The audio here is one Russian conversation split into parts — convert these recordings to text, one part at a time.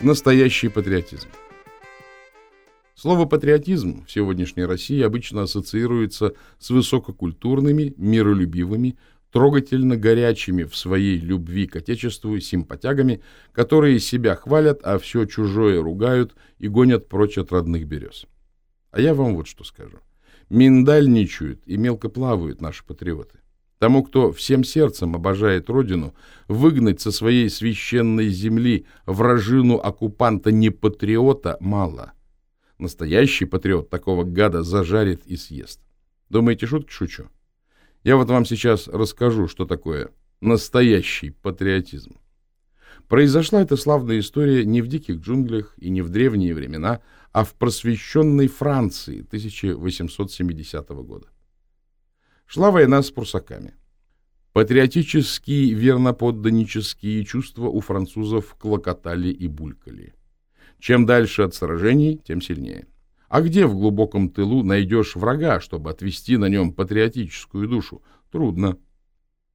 Настоящий патриотизм. Слово «патриотизм» в сегодняшней России обычно ассоциируется с высококультурными, миролюбивыми, трогательно горячими в своей любви к Отечеству симпатягами, которые себя хвалят, а все чужое ругают и гонят прочь от родных берез. А я вам вот что скажу. Миндальничают и мелко плавают наши патриоты. Тому, кто всем сердцем обожает родину, выгнать со своей священной земли вражину оккупанта не патриота мало. Настоящий патриот такого гада зажарит и съест. Думаете, шутки шучу? Я вот вам сейчас расскажу, что такое настоящий патриотизм. Произошла эта славная история не в диких джунглях и не в древние времена, а в просвещенной Франции 1870 года. Шла война с прусаками. Патриотические, верноподданнические чувства у французов клокотали и булькали. Чем дальше от сражений, тем сильнее. А где в глубоком тылу найдешь врага, чтобы отвести на нем патриотическую душу? Трудно.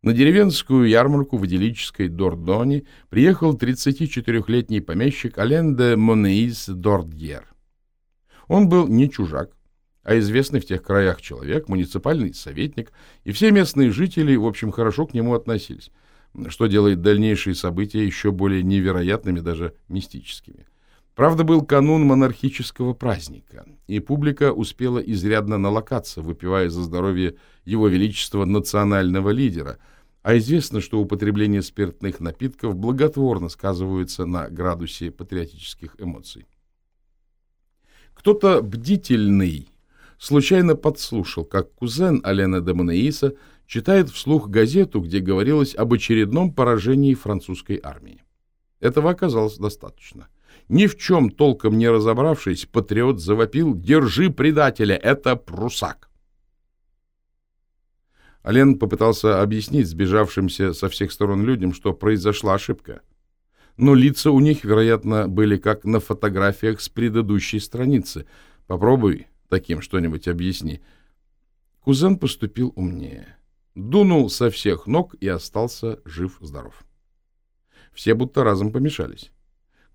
На деревенскую ярмарку в идиллической Дордоне приехал 34-летний помещик Ален де Монеис Дордьер. Он был не чужак, а известный в тех краях человек, муниципальный советник, и все местные жители, в общем, хорошо к нему относились, что делает дальнейшие события еще более невероятными, даже мистическими. Правда, был канун монархического праздника, и публика успела изрядно налокаться, выпивая за здоровье его величества национального лидера, а известно, что употребление спиртных напитков благотворно сказывается на градусе патриотических эмоций. Кто-то бдительный случайно подслушал, как кузен Алена де Монеиса читает вслух газету, где говорилось об очередном поражении французской армии. Этого оказалось достаточно. Ни в чем толком не разобравшись, патриот завопил «Держи предателя! Это прусак!» Ален попытался объяснить сбежавшимся со всех сторон людям, что произошла ошибка. Но лица у них, вероятно, были как на фотографиях с предыдущей страницы. Попробуй таким что-нибудь объясни. Кузен поступил умнее. Дунул со всех ног и остался жив-здоров. Все будто разом помешались.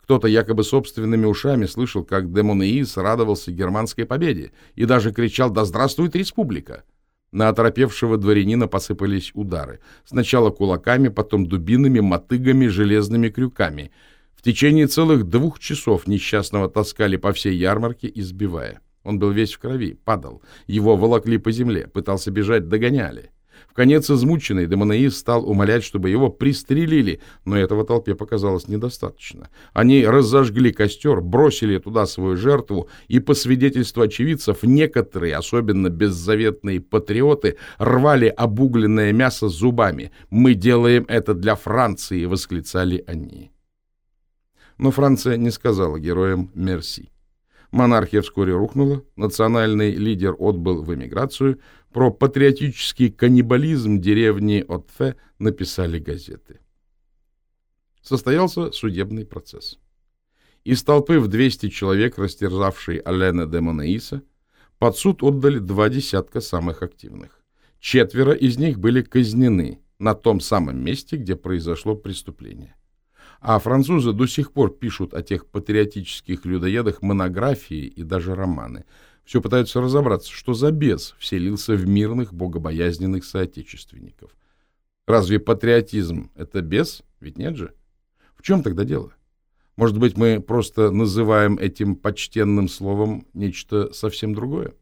Кто-то якобы собственными ушами слышал, как Демонеис радовался германской победе и даже кричал «Да здравствует республика!». На оторопевшего дворянина посыпались удары. Сначала кулаками, потом дубинами, мотыгами, железными крюками. В течение целых двух часов несчастного таскали по всей ярмарке, избивая. Он был весь в крови, падал. Его волокли по земле, пытался бежать, догоняли. В конец измученный Демонаис стал умолять, чтобы его пристрелили, но этого толпе показалось недостаточно. Они разожгли костер, бросили туда свою жертву, и, по свидетельству очевидцев, некоторые, особенно беззаветные патриоты, рвали обугленное мясо зубами. «Мы делаем это для Франции!» — восклицали они. Но Франция не сказала героям «мерси». Монархия вскоре рухнула, национальный лидер отбыл в эмиграцию, про патриотический каннибализм деревни Отфе написали газеты. Состоялся судебный процесс. Из толпы в 200 человек, растерзавшей Алена де Монаиса, под суд отдали два десятка самых активных. Четверо из них были казнены на том самом месте, где произошло преступление. А французы до сих пор пишут о тех патриотических людоедах монографии и даже романы. Все пытаются разобраться, что за бес вселился в мирных, богобоязненных соотечественников. Разве патриотизм — это бес? Ведь нет же. В чем тогда дело? Может быть, мы просто называем этим почтенным словом нечто совсем другое?